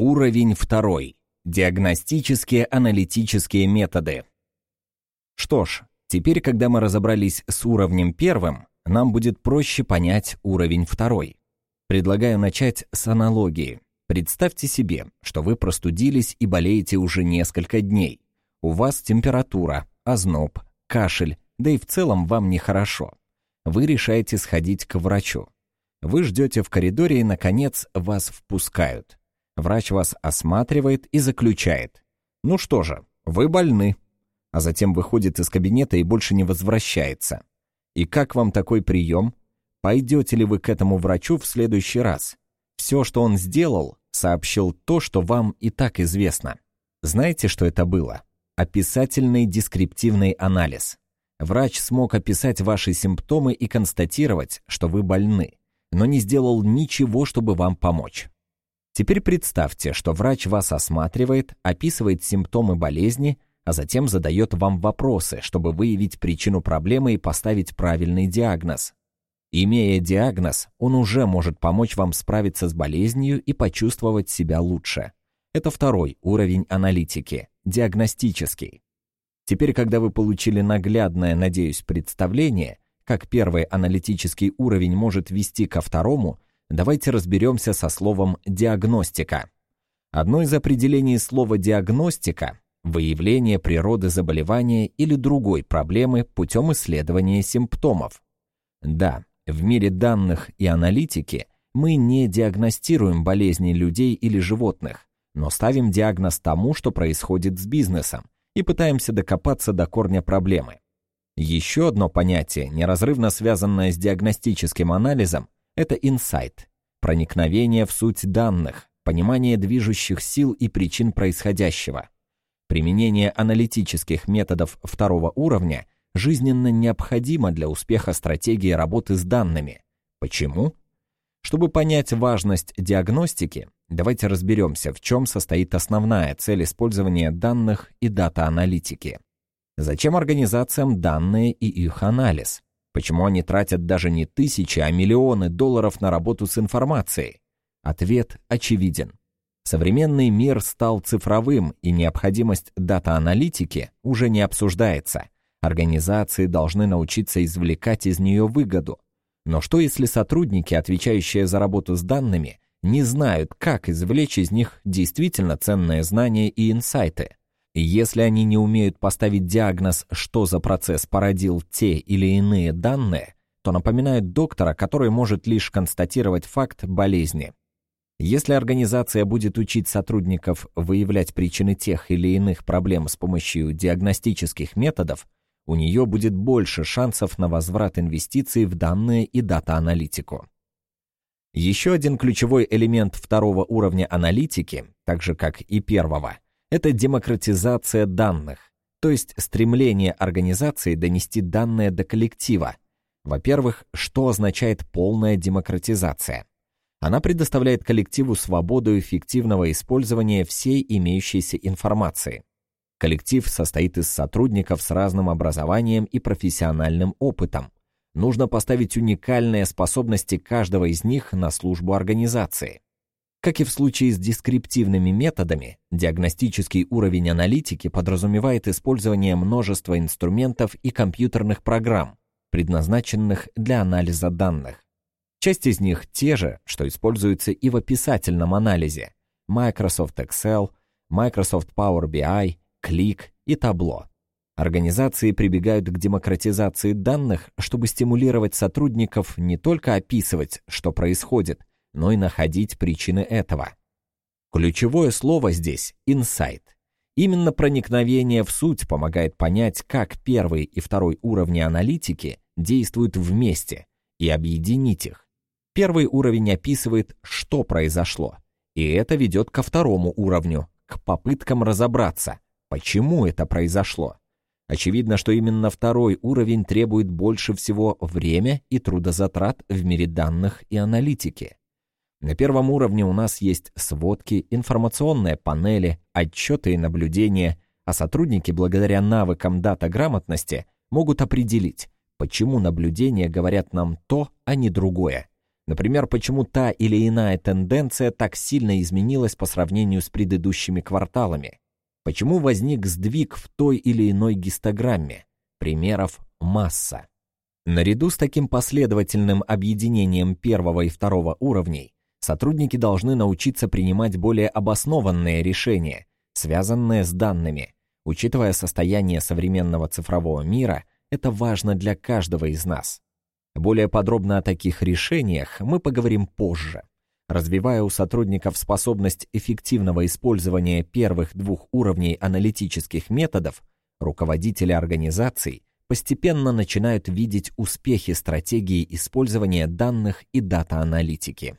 Уровень второй. Диагностические аналитические методы. Что ж, теперь, когда мы разобрались с уровнем первым, нам будет проще понять уровень второй. Предлагаю начать с аналогии. Представьте себе, что вы простудились и болеете уже несколько дней. У вас температура, озноб, кашель, да и в целом вам нехорошо. Вы решаете сходить к врачу. Вы ждете в коридоре и, наконец, вас впускают. Врач вас осматривает и заключает. Ну что же, вы больны. А затем выходит из кабинета и больше не возвращается. И как вам такой прием? Пойдете ли вы к этому врачу в следующий раз? Все, что он сделал, сообщил то, что вам и так известно. Знаете, что это было? Описательный дескриптивный анализ. Врач смог описать ваши симптомы и констатировать, что вы больны, но не сделал ничего, чтобы вам помочь. Теперь представьте, что врач вас осматривает, описывает симптомы болезни, а затем задает вам вопросы, чтобы выявить причину проблемы и поставить правильный диагноз. Имея диагноз, он уже может помочь вам справиться с болезнью и почувствовать себя лучше. Это второй уровень аналитики, диагностический. Теперь, когда вы получили наглядное, надеюсь, представление, как первый аналитический уровень может вести ко второму, давайте разберемся со словом «диагностика». Одно из определений слова «диагностика» — выявление природы заболевания или другой проблемы путем исследования симптомов. Да, в мире данных и аналитики мы не диагностируем болезни людей или животных, но ставим диагноз тому, что происходит с бизнесом, и пытаемся докопаться до корня проблемы. Еще одно понятие, неразрывно связанное с диагностическим анализом, это инсайт, проникновение в суть данных, понимание движущих сил и причин происходящего. Применение аналитических методов второго уровня – жизненно необходимо для успеха стратегии работы с данными. Почему? Чтобы понять важность диагностики, давайте разберемся, в чем состоит основная цель использования данных и дата-аналитики. Зачем организациям данные и их анализ? Почему они тратят даже не тысячи, а миллионы долларов на работу с информацией? Ответ очевиден. Современный мир стал цифровым, и необходимость дата-аналитики уже не обсуждается – Организации должны научиться извлекать из нее выгоду. Но что если сотрудники, отвечающие за работу с данными, не знают, как извлечь из них действительно ценные знания и инсайты? Если они не умеют поставить диагноз, что за процесс породил те или иные данные, то напоминают доктора, который может лишь констатировать факт болезни. Если организация будет учить сотрудников выявлять причины тех или иных проблем с помощью диагностических методов, у нее будет больше шансов на возврат инвестиций в данные и дата-аналитику. Еще один ключевой элемент второго уровня аналитики, так же как и первого, это демократизация данных, то есть стремление организации донести данные до коллектива. Во-первых, что означает полная демократизация? Она предоставляет коллективу свободу эффективного использования всей имеющейся информации. Коллектив состоит из сотрудников с разным образованием и профессиональным опытом. Нужно поставить уникальные способности каждого из них на службу организации. Как и в случае с дескриптивными методами, диагностический уровень аналитики подразумевает использование множества инструментов и компьютерных программ, предназначенных для анализа данных. Часть из них те же, что используются и в описательном анализе – Microsoft Excel, Microsoft Power BI, клик и табло. Организации прибегают к демократизации данных, чтобы стимулировать сотрудников не только описывать, что происходит, но и находить причины этого. Ключевое слово здесь – инсайт. Именно проникновение в суть помогает понять, как первый и второй уровни аналитики действуют вместе, и объединить их. Первый уровень описывает, что произошло, и это ведет ко второму уровню, к попыткам разобраться – Почему это произошло? Очевидно, что именно второй уровень требует больше всего время и трудозатрат в мире данных и аналитики. На первом уровне у нас есть сводки, информационные панели, отчеты и наблюдения, а сотрудники благодаря навыкам дата-грамотности могут определить, почему наблюдения говорят нам то, а не другое. Например, почему та или иная тенденция так сильно изменилась по сравнению с предыдущими кварталами? Почему возник сдвиг в той или иной гистограмме? Примеров масса. Наряду с таким последовательным объединением первого и второго уровней, сотрудники должны научиться принимать более обоснованные решения, связанные с данными. Учитывая состояние современного цифрового мира, это важно для каждого из нас. Более подробно о таких решениях мы поговорим позже. Развивая у сотрудников способность эффективного использования первых двух уровней аналитических методов, руководители организаций постепенно начинают видеть успехи стратегии использования данных и дата-аналитики.